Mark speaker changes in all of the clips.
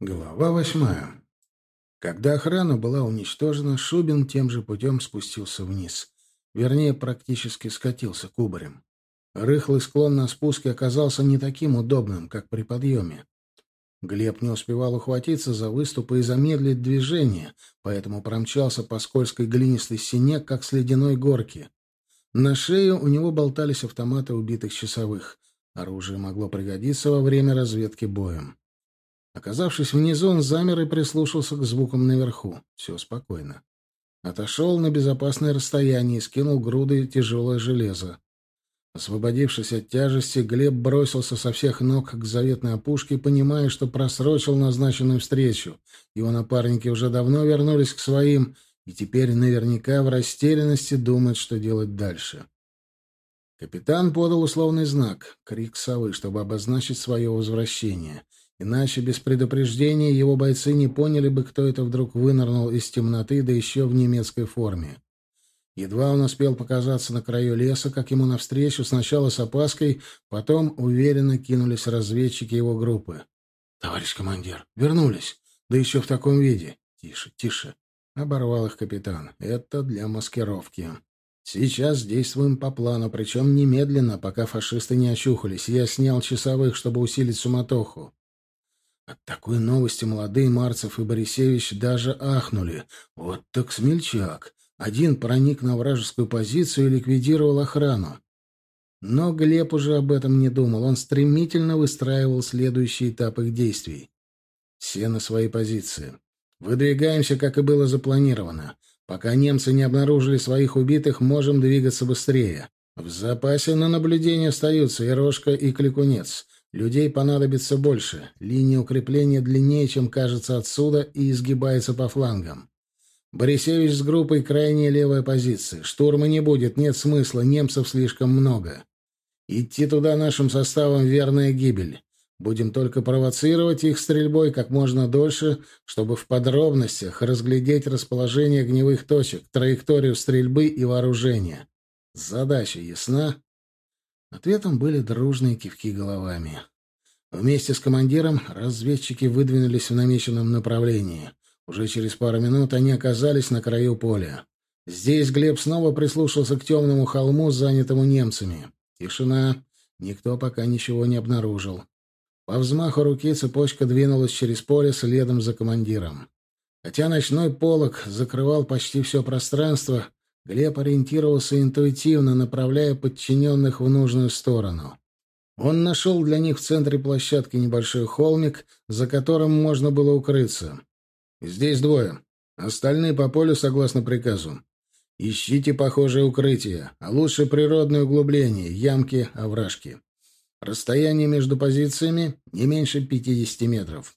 Speaker 1: Глава восьмая. Когда охрана была уничтожена, Шубин тем же путем спустился вниз. Вернее, практически скатился кубарем. Рыхлый склон на спуске оказался не таким удобным, как при подъеме. Глеб не успевал ухватиться за выступы и замедлить движение, поэтому промчался по скользкой глинистой стене, как с ледяной горки. На шее у него болтались автоматы убитых часовых. Оружие могло пригодиться во время разведки боем. Оказавшись внизу, он замер и прислушался к звукам наверху. Все спокойно. Отошел на безопасное расстояние и скинул груды тяжелое железо. Освободившись от тяжести, Глеб бросился со всех ног к заветной опушке, понимая, что просрочил назначенную встречу. Его напарники уже давно вернулись к своим, и теперь наверняка в растерянности думают, что делать дальше. Капитан подал условный знак, крик совы, чтобы обозначить свое возвращение — Иначе без предупреждения его бойцы не поняли бы, кто это вдруг вынырнул из темноты, да еще в немецкой форме. Едва он успел показаться на краю леса, как ему навстречу, сначала с опаской, потом уверенно кинулись разведчики его группы. — Товарищ командир, вернулись. Да еще в таком виде. — Тише, тише. — оборвал их капитан. — Это для маскировки. Сейчас действуем по плану, причем немедленно, пока фашисты не очухались. Я снял часовых, чтобы усилить суматоху. От такой новости молодые Марцев и Борисевич даже ахнули. Вот так смельчак. Один проник на вражескую позицию и ликвидировал охрану. Но Глеб уже об этом не думал. Он стремительно выстраивал следующий этап их действий. Все на свои позиции. Выдвигаемся, как и было запланировано. Пока немцы не обнаружили своих убитых, можем двигаться быстрее. В запасе на наблюдение остаются и Рожка, и Кликунец. Людей понадобится больше. Линия укрепления длиннее, чем кажется отсюда, и изгибается по флангам. Борисевич с группой крайне левая позиция. Штурма не будет, нет смысла, немцев слишком много. Идти туда нашим составом — верная гибель. Будем только провоцировать их стрельбой как можно дольше, чтобы в подробностях разглядеть расположение огневых точек, траекторию стрельбы и вооружения. Задача ясна? Ответом были дружные кивки головами. Вместе с командиром разведчики выдвинулись в намеченном направлении. Уже через пару минут они оказались на краю поля. Здесь Глеб снова прислушался к темному холму, занятому немцами. Тишина. Никто пока ничего не обнаружил. По взмаху руки цепочка двинулась через поле следом за командиром. Хотя ночной полог закрывал почти все пространство, Глеб ориентировался интуитивно, направляя подчиненных в нужную сторону. Он нашел для них в центре площадки небольшой холмик, за которым можно было укрыться. «Здесь двое. Остальные по полю согласно приказу. Ищите похожее укрытие, а лучше природное углубление, ямки, овражки. Расстояние между позициями не меньше 50 метров.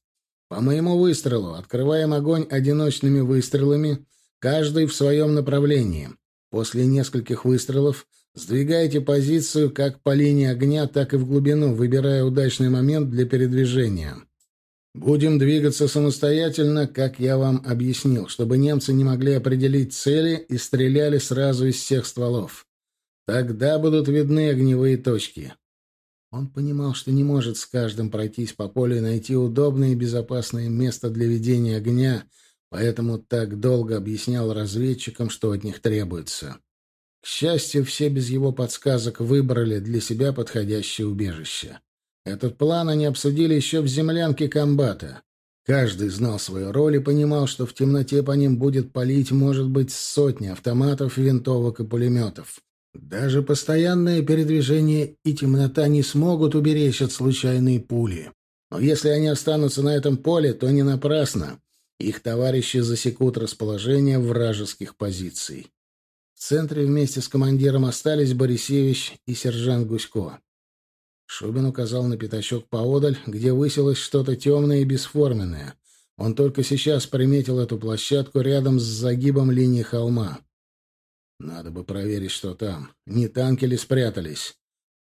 Speaker 1: По моему выстрелу открываем огонь одиночными выстрелами — каждый в своем направлении. После нескольких выстрелов сдвигайте позицию как по линии огня, так и в глубину, выбирая удачный момент для передвижения. Будем двигаться самостоятельно, как я вам объяснил, чтобы немцы не могли определить цели и стреляли сразу из всех стволов. Тогда будут видны огневые точки. Он понимал, что не может с каждым пройтись по полю и найти удобное и безопасное место для ведения огня — поэтому так долго объяснял разведчикам, что от них требуется. К счастью, все без его подсказок выбрали для себя подходящее убежище. Этот план они обсудили еще в землянке комбата. Каждый знал свою роль и понимал, что в темноте по ним будет палить, может быть, сотни автоматов, винтовок и пулеметов. Даже постоянное передвижение и темнота не смогут уберечь от случайной пули. Но если они останутся на этом поле, то не напрасно. Их товарищи засекут расположение вражеских позиций. В центре вместе с командиром остались Борисевич и сержант Гусько. Шубин указал на пятачок поодаль, где высилось что-то темное и бесформенное. Он только сейчас приметил эту площадку рядом с загибом линии холма. Надо бы проверить, что там. Не танки ли спрятались?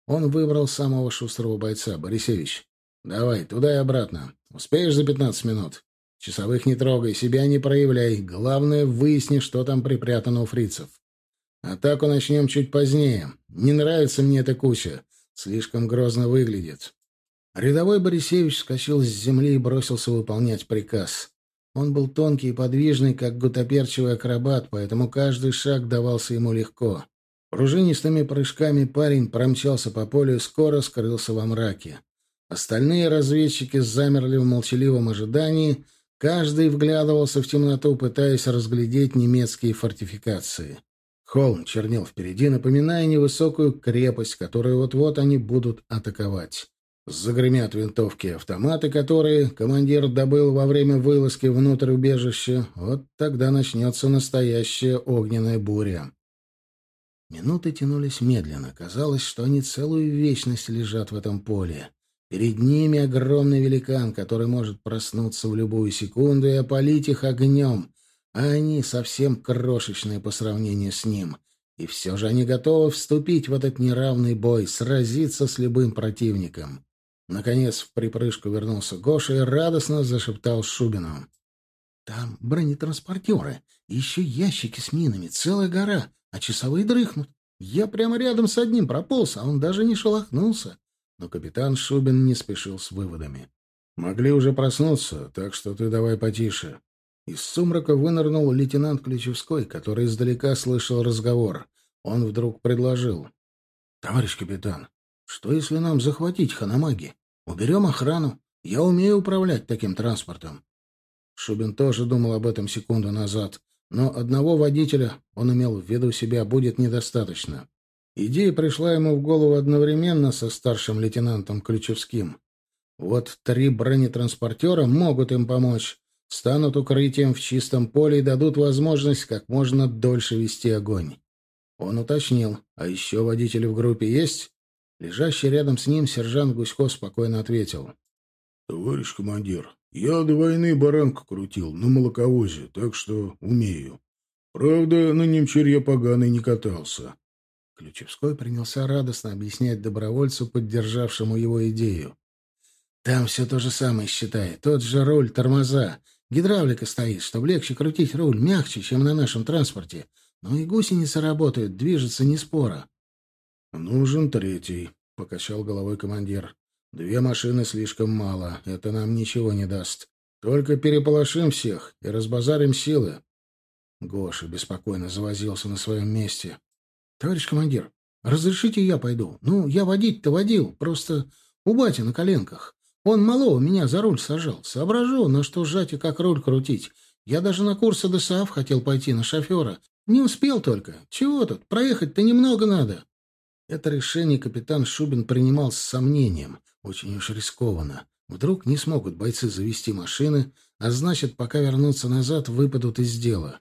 Speaker 1: Он выбрал самого шустрого бойца, Борисевич. Давай, туда и обратно. Успеешь за пятнадцать минут? Часовых не трогай, себя не проявляй. Главное, выясни, что там припрятано у фрицев. Атаку начнем чуть позднее. Не нравится мне эта куча. Слишком грозно выглядит. Рядовой Борисевич вскочил с земли и бросился выполнять приказ. Он был тонкий и подвижный, как гутоперчивый акробат, поэтому каждый шаг давался ему легко. Пружинистыми прыжками парень промчался по полю и скоро скрылся во мраке. Остальные разведчики замерли в молчаливом ожидании, каждый вглядывался в темноту, пытаясь разглядеть немецкие фортификации. Холм чернел впереди, напоминая невысокую крепость, которую вот-вот они будут атаковать. Загремят винтовки и автоматы, которые командир добыл во время вылазки внутрь убежища. Вот тогда начнется настоящая огненная буря. Минуты тянулись медленно. Казалось, что они целую вечность лежат в этом поле. Перед ними огромный великан, который может проснуться в любую секунду и опалить их огнем, а они совсем крошечные по сравнению с ним. И все же они готовы вступить в этот неравный бой, сразиться с любым противником. Наконец в припрыжку вернулся Гоша и радостно зашептал Шубину. «Там бронетранспортеры, еще ящики с минами, целая гора а часовые дрыхнут. Я прямо рядом с одним прополз, а он даже не шелохнулся. Но капитан Шубин не спешил с выводами. «Могли уже проснуться, так что ты давай потише». Из сумрака вынырнул лейтенант Ключевской, который издалека слышал разговор. Он вдруг предложил. «Товарищ капитан, что если нам захватить Ханамаги? Уберем охрану. Я умею управлять таким транспортом». Шубин тоже думал об этом секунду назад. Но одного водителя, он имел в виду себя, будет недостаточно. Идея пришла ему в голову одновременно со старшим лейтенантом Ключевским. Вот три бронетранспортера могут им помочь, станут укрытием в чистом поле и дадут возможность как можно дольше вести огонь. Он уточнил, а еще водители в группе есть? Лежащий рядом с ним сержант Гусько спокойно ответил. — Товарищ командир, я до войны баранку крутил на молоковозе, так что умею. Правда, на немчур я поганый не катался. Ключевской принялся радостно объяснять добровольцу, поддержавшему его идею. Там все то же самое, считай. Тот же руль, тормоза. Гидравлика стоит, чтобы легче крутить руль, мягче, чем на нашем транспорте. Но и гусеницы работают, движется не спора. — Нужен третий, — покачал головой командир. Две машины слишком мало, это нам ничего не даст. Только переполошим всех и разбазарим силы. Гоша беспокойно завозился на своем месте. — Товарищ командир, разрешите я пойду? Ну, я водить-то водил, просто у бати на коленках. Он малого меня за руль сажал. Соображу, на что сжать и как руль крутить. Я даже на курсы ДСАФ хотел пойти на шофера. Не успел только. Чего тут, проехать-то немного надо. Это решение капитан Шубин принимал с сомнением. Очень уж рискованно. Вдруг не смогут бойцы завести машины, а значит, пока вернутся назад, выпадут из дела.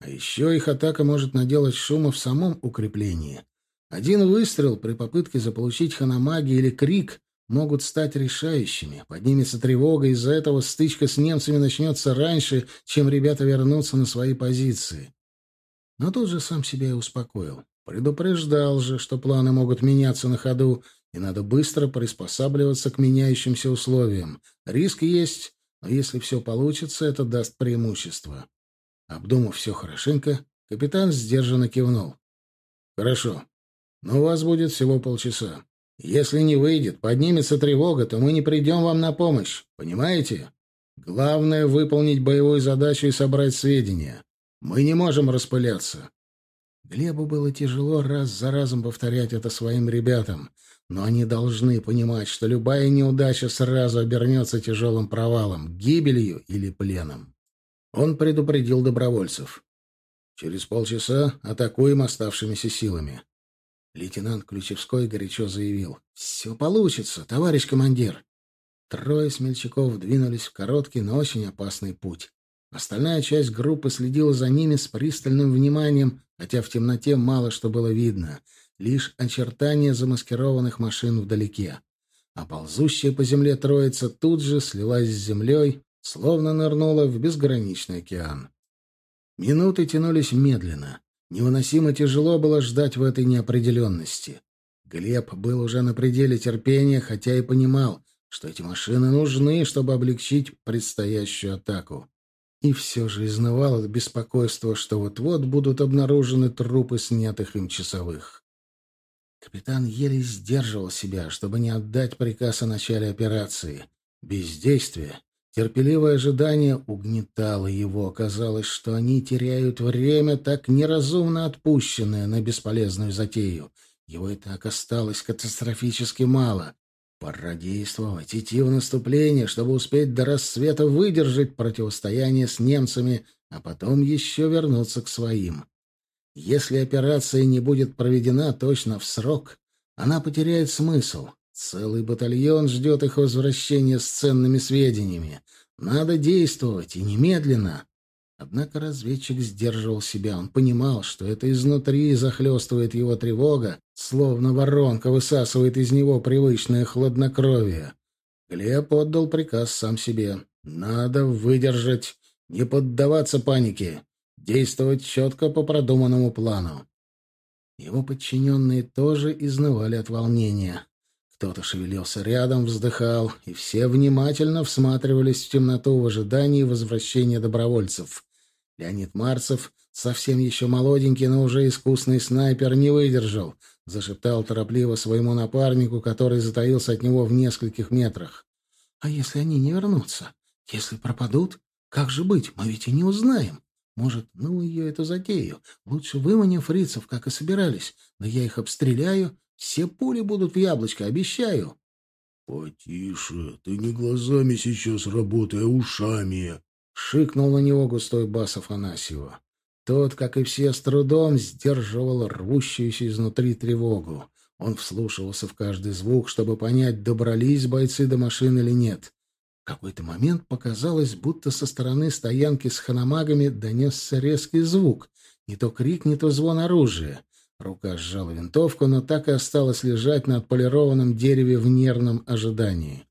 Speaker 1: А еще их атака может наделать шума в самом укреплении. Один выстрел при попытке заполучить ханамаги или крик могут стать решающими. Поднимется тревога, из-за этого стычка с немцами начнется раньше, чем ребята вернутся на свои позиции. Но тут же сам себя и успокоил. Предупреждал же, что планы могут меняться на ходу, и надо быстро приспосабливаться к меняющимся условиям. Риск есть, но если все получится, это даст преимущество. Обдумав все хорошенько, капитан сдержанно кивнул. «Хорошо, но у вас будет всего полчаса. Если не выйдет, поднимется тревога, то мы не придем вам на помощь. Понимаете? Главное — выполнить боевую задачу и собрать сведения. Мы не можем распыляться». Глебу было тяжело раз за разом повторять это своим ребятам — но они должны понимать, что любая неудача сразу обернется тяжелым провалом, гибелью или пленом. Он предупредил добровольцев. Через полчаса атакуем оставшимися силами. Лейтенант Ключевской горячо заявил. «Все получится, товарищ командир!» Трое смельчаков двинулись в короткий, но очень опасный путь. Остальная часть группы следила за ними с пристальным вниманием, хотя в темноте мало что было видно — лишь очертания замаскированных машин вдалеке. А ползущая по земле троица тут же слилась с землей, словно нырнула в безграничный океан. Минуты тянулись медленно. Невыносимо тяжело было ждать в этой неопределенности. Глеб был уже на пределе терпения, хотя и понимал, что эти машины нужны, чтобы облегчить предстоящую атаку. И все же изнывал от беспокойства, что вот-вот будут обнаружены трупы снятых им часовых. Капитан еле сдерживал себя, чтобы не отдать приказ о начале операции. Бездействие, терпеливое ожидание угнетало его. Казалось, что они теряют время, так неразумно отпущенное на бесполезную затею. Его и так осталось катастрофически мало. Пора действовать, идти в наступление, чтобы успеть до рассвета выдержать противостояние с немцами, а потом еще вернуться к своим. Если операция не будет проведена точно в срок, она потеряет смысл. Целый батальон ждет их возвращения с ценными сведениями. Надо действовать, и немедленно. Однако разведчик сдерживал себя. Он понимал, что это изнутри захлестывает его тревога, словно воронка высасывает из него привычное хладнокровие. Глеб отдал приказ сам себе. «Надо выдержать, не поддаваться панике, действовать четко по продуманному плану». Его подчиненные тоже изнывали от волнения. Кто-то шевелился рядом, вздыхал, и все внимательно всматривались в темноту в ожидании возвращения добровольцев. Леонид Марцев, совсем еще молоденький, но уже искусный снайпер, не выдержал. Зашептал торопливо своему напарнику, который затаился от него в нескольких метрах. «А если они не вернутся? Если пропадут? Как же быть? Мы ведь и не узнаем. Может, ну ее эту затею. Лучше выманим фрицев, как и собирались. Да я их обстреляю. Все пули будут в яблочко, обещаю».
Speaker 2: «Потише. Ты не глазами сейчас работай, а ушами»,
Speaker 1: Шикнул на него густой бас Афанасьева. Тот, как и все, с трудом сдерживал рвущуюся изнутри тревогу. Он вслушивался в каждый звук, чтобы понять, добрались бойцы до машины или нет. В какой-то момент показалось, будто со стороны стоянки с ханамагами донесся резкий звук. Не то крик, не то звон оружия. Рука сжала винтовку, но так и осталась лежать на отполированном дереве в нервном ожидании.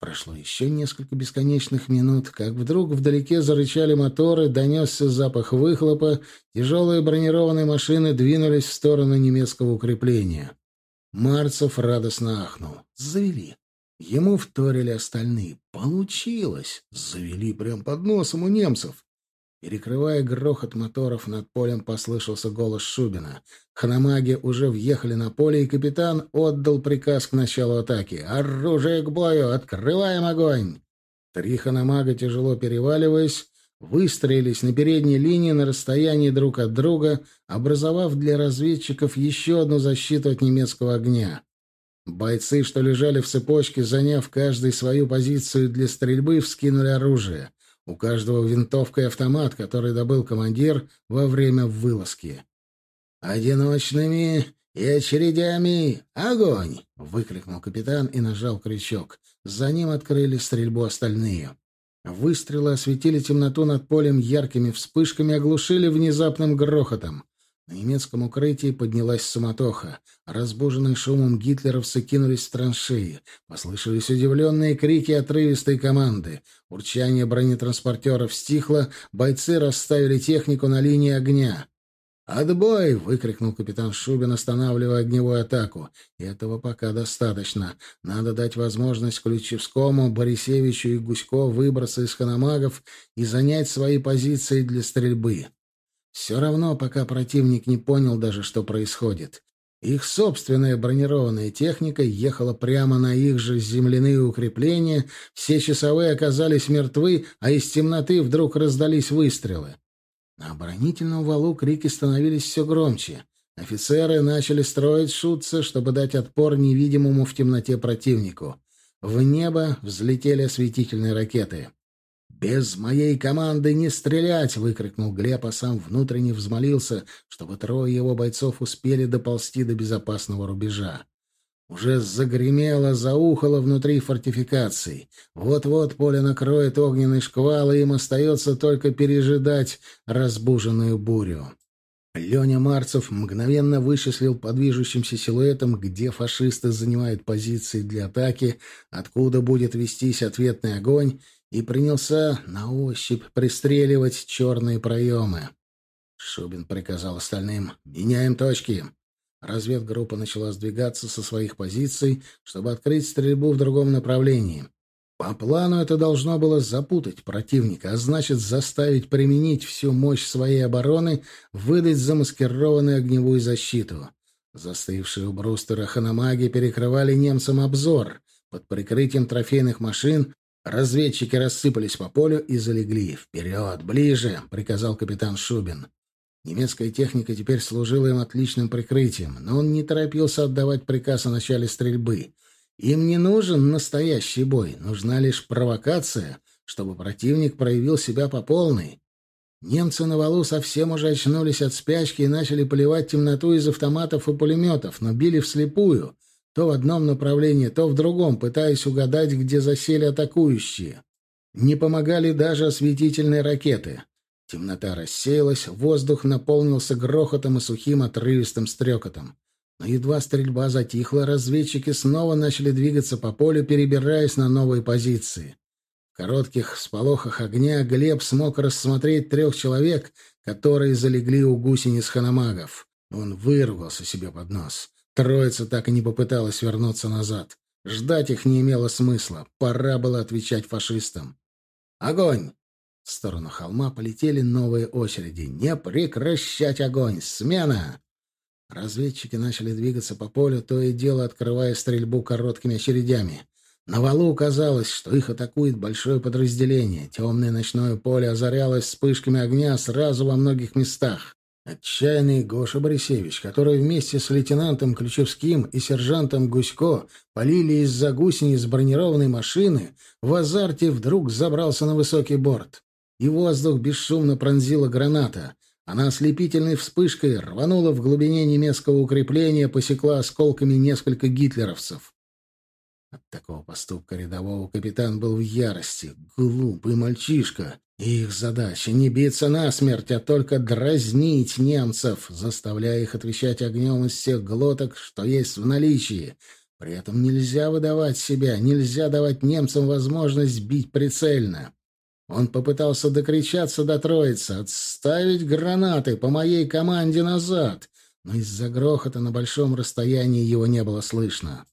Speaker 1: Прошло еще несколько бесконечных минут, как вдруг вдалеке зарычали моторы, донесся запах выхлопа, тяжелые бронированные машины двинулись в сторону немецкого укрепления. Марцев радостно ахнул. Завели. Ему вторили остальные. Получилось! Завели прямо под носом у немцев. Перекрывая грохот моторов, над полем послышался голос Шубина. Ханамаги уже въехали на поле, и капитан отдал приказ к началу атаки. «Оружие к бою! Открываем огонь!» Три ханамага, тяжело переваливаясь, выстроились на передней линии на расстоянии друг от друга, образовав для разведчиков еще одну защиту от немецкого огня. Бойцы, что лежали в цепочке, заняв каждый свою позицию для стрельбы, вскинули оружие. У каждого винтовка и автомат, который добыл командир во время вылазки. «Одиночными и очередями! Огонь!» — выкрикнул капитан и нажал крючок. За ним открыли стрельбу остальные. Выстрелы осветили темноту над полем яркими вспышками, оглушили внезапным грохотом. На немецком укрытии поднялась суматоха. Разбуженные шумом гитлеровцы кинулись в траншеи. Послышались удивленные крики отрывистой команды. Урчание бронетранспортеров стихло, бойцы расставили технику на линии огня. «Отбой!» — выкрикнул капитан Шубин, останавливая огневую атаку. «Этого пока достаточно. Надо дать возможность Ключевскому, Борисевичу и Гусько выбраться из ханамагов и занять свои позиции для стрельбы. Все равно, пока противник не понял даже, что происходит. Их собственная бронированная техника ехала прямо на их же земляные укрепления, все часовые оказались мертвы, а из темноты вдруг раздались выстрелы. На оборонительном валу крики становились все громче. Офицеры начали строить шутцы, чтобы дать отпор невидимому в темноте противнику. В небо взлетели осветительные ракеты. «Без моей команды не стрелять!» — выкрикнул Глеб, а сам внутренне взмолился, чтобы трое его бойцов успели доползти до безопасного рубежа. Уже загремело, заухало внутри фортификаций. Вот-вот поле накроет огненный шквал, и им остается только пережидать разбуженную бурю. Леня Марцев мгновенно вычислил по движущимся силуэтам, где фашисты занимают позиции для атаки, откуда будет вестись ответный огонь, и принялся на ощупь пристреливать черные проемы. Шубин приказал остальным «Меняем точки». Разведгруппа начала сдвигаться со своих позиций, чтобы открыть стрельбу в другом направлении. По плану это должно было запутать противника, а значит заставить применить всю мощь своей обороны, выдать замаскированную огневую защиту. Застывшие у брустера ханамаги перекрывали немцам обзор. Под прикрытием трофейных машин разведчики рассыпались по полю и залегли. «Вперед! Ближе!» — приказал капитан Шубин. Немецкая техника теперь служила им отличным прикрытием, но он не торопился отдавать приказ о начале стрельбы. Им не нужен настоящий бой, нужна лишь провокация, чтобы противник проявил себя по полной. Немцы на валу совсем уже очнулись от спячки и начали поливать темноту из автоматов и пулеметов, но били вслепую, то в одном направлении, то в другом, пытаясь угадать, где засели атакующие. Не помогали даже осветительные ракеты. Темнота рассеялась, воздух наполнился грохотом и сухим отрывистым стрекотом. Но едва стрельба затихла, разведчики снова начали двигаться по полю, перебираясь на новые позиции. В коротких сполохах огня Глеб смог рассмотреть трех человек, которые залегли у гусениц ханамагов. Он вырвался себе под нос. Троица так и не попыталась вернуться назад. Ждать их не имело смысла. Пора было отвечать фашистам. «Огонь!» В сторону холма полетели новые очереди. «Не прекращать огонь! Смена!» Разведчики начали двигаться по полю, то и дело открывая стрельбу короткими очередями. На валу казалось, что их атакует большое подразделение. Темное ночное поле озарялось вспышками огня сразу во многих местах. Отчаянный Гоша Борисевич, который вместе с лейтенантом Ключевским и сержантом Гусько полили из-за гусениц бронированной машины, в азарте вдруг забрался на высокий борт. И воздух бесшумно пронзила граната. Она ослепительной вспышкой рванула в глубине немецкого укрепления, посекла осколками несколько гитлеровцев. От такого поступка рядового капитан был в ярости. Глупый мальчишка. Их задача не биться насмерть, а только дразнить немцев, заставляя их отвечать огнем из всех глоток, что есть в наличии. При этом нельзя выдавать себя, нельзя давать немцам возможность бить прицельно. Он попытался докричаться до троицы, отставить гранаты по моей команде назад, но из-за грохота на большом расстоянии его не было слышно.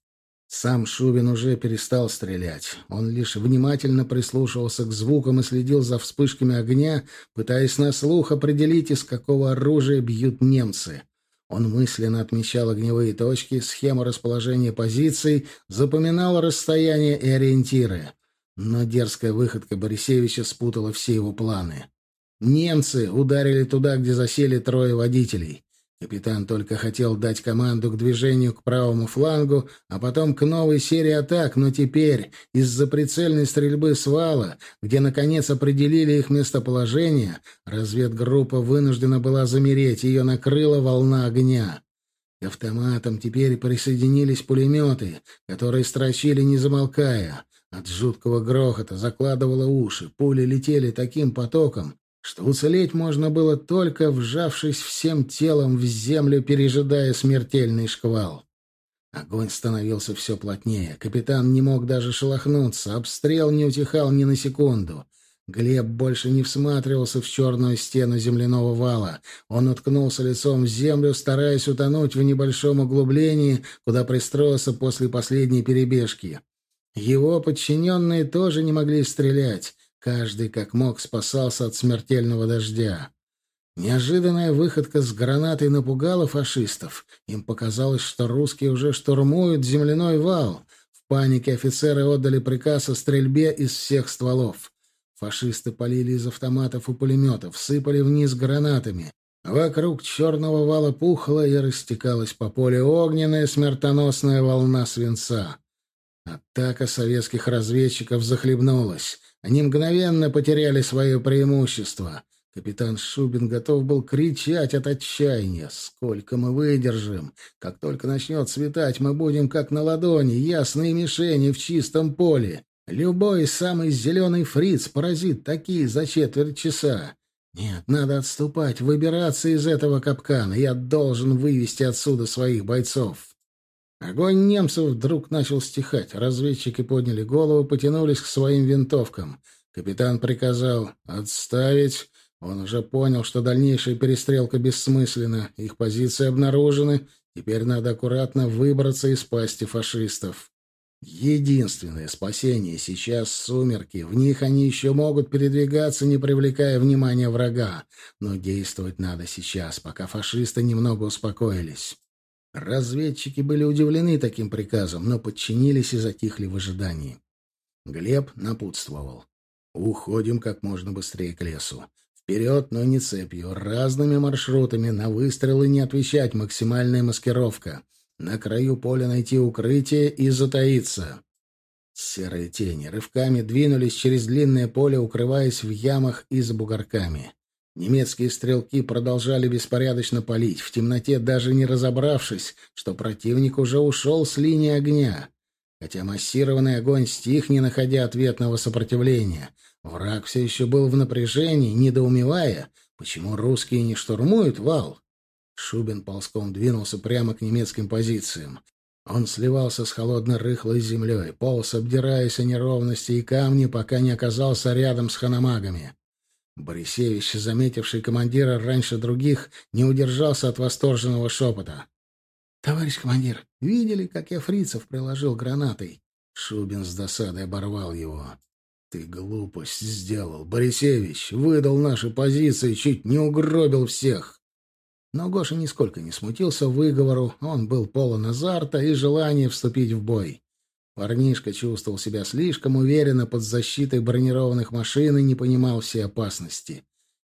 Speaker 1: Сам Шубин уже перестал стрелять. Он лишь внимательно прислушивался к звукам и следил за вспышками огня, пытаясь на слух определить, из какого оружия бьют немцы. Он мысленно отмечал огневые точки, схему расположения позиций, запоминал расстояние и ориентиры. Но дерзкая выходка Борисевича спутала все его планы. Немцы ударили туда, где засели трое водителей. Капитан только хотел дать команду к движению к правому флангу, а потом к новой серии атак, но теперь из-за прицельной стрельбы с вала, где, наконец, определили их местоположение, разведгруппа вынуждена была замереть, ее накрыла волна огня. К автоматам теперь присоединились пулеметы, которые строчили не замолкая. От жуткого грохота закладывало уши, пули летели таким потоком, что уцелеть можно было только вжавшись всем телом в землю, пережидая смертельный шквал. Огонь становился все плотнее. Капитан не мог даже шелохнуться. Обстрел не утихал ни на секунду. Глеб больше не всматривался в черную стену земляного вала. Он уткнулся лицом в землю, стараясь утонуть в небольшом углублении, куда пристроился после последней перебежки. Его подчиненные тоже не могли стрелять. Каждый, как мог, спасался от смертельного дождя. Неожиданная выходка с гранатой напугала фашистов. Им показалось, что русские уже штурмуют земляной вал. В панике офицеры отдали приказ о стрельбе из всех стволов. Фашисты полили из автоматов и пулеметов, сыпали вниз гранатами. Вокруг черного вала пухла и растекалась по полю огненная смертоносная волна свинца. Атака советских разведчиков захлебнулась. Они мгновенно потеряли свое преимущество. Капитан Шубин готов был кричать от отчаяния. «Сколько мы выдержим? Как только начнет светать, мы будем как на ладони, ясные мишени в чистом поле. Любой самый зеленый фриц поразит такие за четверть часа. Нет, надо отступать, выбираться из этого капкана. Я должен вывести отсюда своих бойцов». Огонь немцев вдруг начал стихать. Разведчики подняли голову, потянулись к своим винтовкам. Капитан приказал «отставить». Он уже понял, что дальнейшая перестрелка бессмысленна. Их позиции обнаружены. Теперь надо аккуратно выбраться из пасти фашистов. Единственное спасение сейчас — сумерки. В них они еще могут передвигаться, не привлекая внимания врага. Но действовать надо сейчас, пока фашисты немного успокоились. Разведчики были удивлены таким приказом, но подчинились и затихли в ожидании. Глеб напутствовал. «Уходим как можно быстрее к лесу. Вперед, но не цепью, разными маршрутами, на выстрелы не отвечать, максимальная маскировка. На краю поля найти укрытие и затаиться». Серые тени рывками двинулись через длинное поле, укрываясь в ямах и за бугорками. Немецкие стрелки продолжали беспорядочно палить, в темноте даже не разобравшись, что противник уже ушел с линии огня. Хотя массированный огонь стих, не находя ответного сопротивления. Враг все еще был в напряжении, недоумевая, почему русские не штурмуют вал. Шубин ползком двинулся прямо к немецким позициям. Он сливался с холодно-рыхлой землей, полз, обдираясь о неровности и камни, пока не оказался рядом с ханамагами. Борисевич, заметивший командира раньше других, не удержался от восторженного шепота. «Товарищ командир, видели, как я фрицев приложил гранатой?» Шубин с досадой оборвал его. «Ты глупость сделал, Борисевич! Выдал наши позиции, чуть не угробил всех!» Но Гоша нисколько не смутился выговору, он был полон азарта и желания вступить в бой. Парнишка чувствовал себя слишком уверенно под защитой бронированных машин и не понимал всей опасности.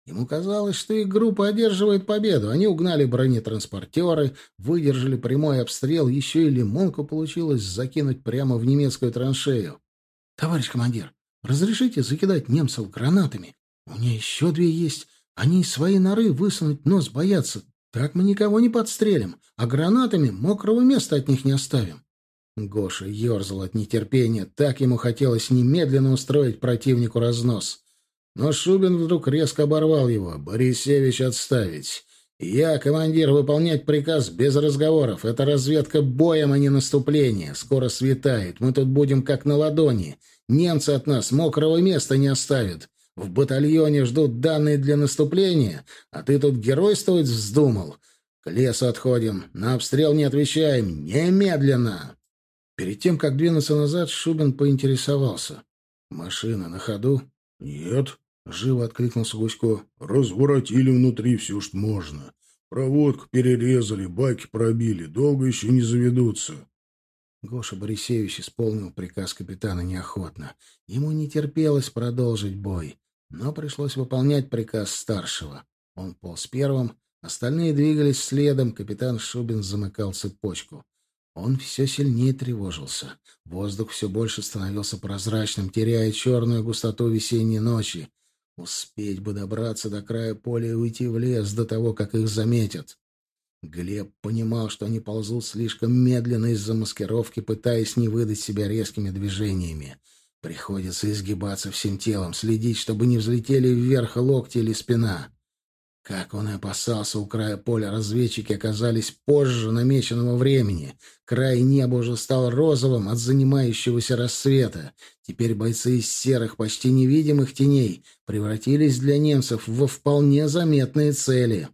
Speaker 1: Ему казалось, что их группа одерживает победу. Они угнали бронетранспортеры, выдержали прямой обстрел, еще и лимонку получилось закинуть прямо в немецкую траншею. — Товарищ командир, разрешите закидать немцев гранатами? У меня еще две есть. Они из своей норы высунуть нос боятся. Так мы никого не подстрелим, а гранатами мокрого места от них не оставим. Гоша ерзал от нетерпения, так ему хотелось немедленно устроить противнику разнос. Но Шубин вдруг резко оборвал его. «Борисевич, отставить! Я, командир, выполнять приказ без разговоров. Это разведка боем, а не наступление. Скоро светает. Мы тут будем как на ладони. Немцы от нас мокрого места не оставят. В батальоне ждут данные для наступления, а ты тут геройствовать вздумал. К лесу отходим. На обстрел не отвечаем. Немедленно!» Перед тем, как двинуться назад, Шубин поинтересовался. «Машина на ходу?»
Speaker 2: «Нет», —
Speaker 1: живо откликнулся Гусько.
Speaker 2: «Разворотили внутри все, что можно. Проводку перерезали, баки пробили. Долго еще не заведутся».
Speaker 1: Гоша Борисевич исполнил приказ капитана неохотно. Ему не терпелось продолжить бой, но пришлось выполнять приказ старшего. Он полз первым, остальные двигались следом, капитан Шубин замыкал цепочку. Он все сильнее тревожился. Воздух все больше становился прозрачным, теряя черную густоту весенней ночи. Успеть бы добраться до края поля и уйти в лес до того, как их заметят. Глеб понимал, что они ползут слишком медленно из-за маскировки, пытаясь не выдать себя резкими движениями. Приходится изгибаться всем телом, следить, чтобы не взлетели вверх локти или спина. Как он и опасался, у края поля разведчики оказались позже намеченного времени. Край неба уже стал розовым от занимающегося рассвета. Теперь бойцы из серых, почти невидимых теней превратились для немцев во вполне заметные цели.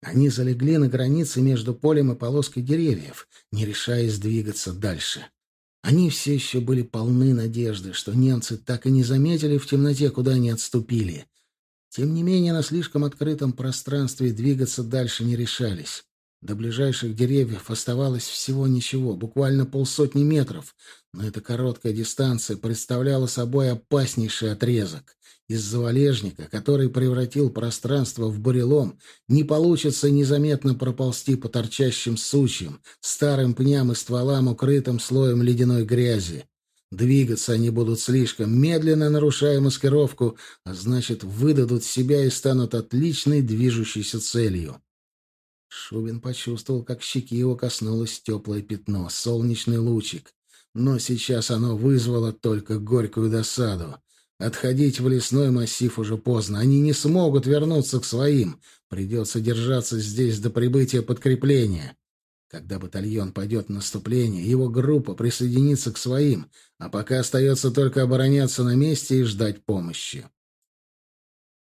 Speaker 1: Они залегли на границе между полем и полоской деревьев, не решаясь двигаться дальше. Они все еще были полны надежды, что немцы так и не заметили в темноте, куда они отступили. Тем не менее, на слишком открытом пространстве двигаться дальше не решались. До ближайших деревьев оставалось всего ничего, буквально полсотни метров, но эта короткая дистанция представляла собой опаснейший отрезок. Из-за валежника, который превратил пространство в бурелом, не получится незаметно проползти по торчащим сучьям, старым пням и стволам, укрытым слоем ледяной грязи. Двигаться они будут слишком медленно, нарушая маскировку, а значит, выдадут себя и станут отличной движущейся целью. Шубин почувствовал, как щеки его коснулось теплое пятно, солнечный лучик. Но сейчас оно вызвало только горькую досаду. Отходить в лесной массив уже поздно. Они не смогут вернуться к своим. Придется держаться здесь до прибытия подкрепления. Когда батальон пойдет в наступление, его группа присоединится к своим, а пока остается только обороняться на месте и ждать помощи.